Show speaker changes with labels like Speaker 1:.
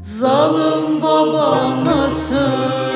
Speaker 1: Zalim babana söz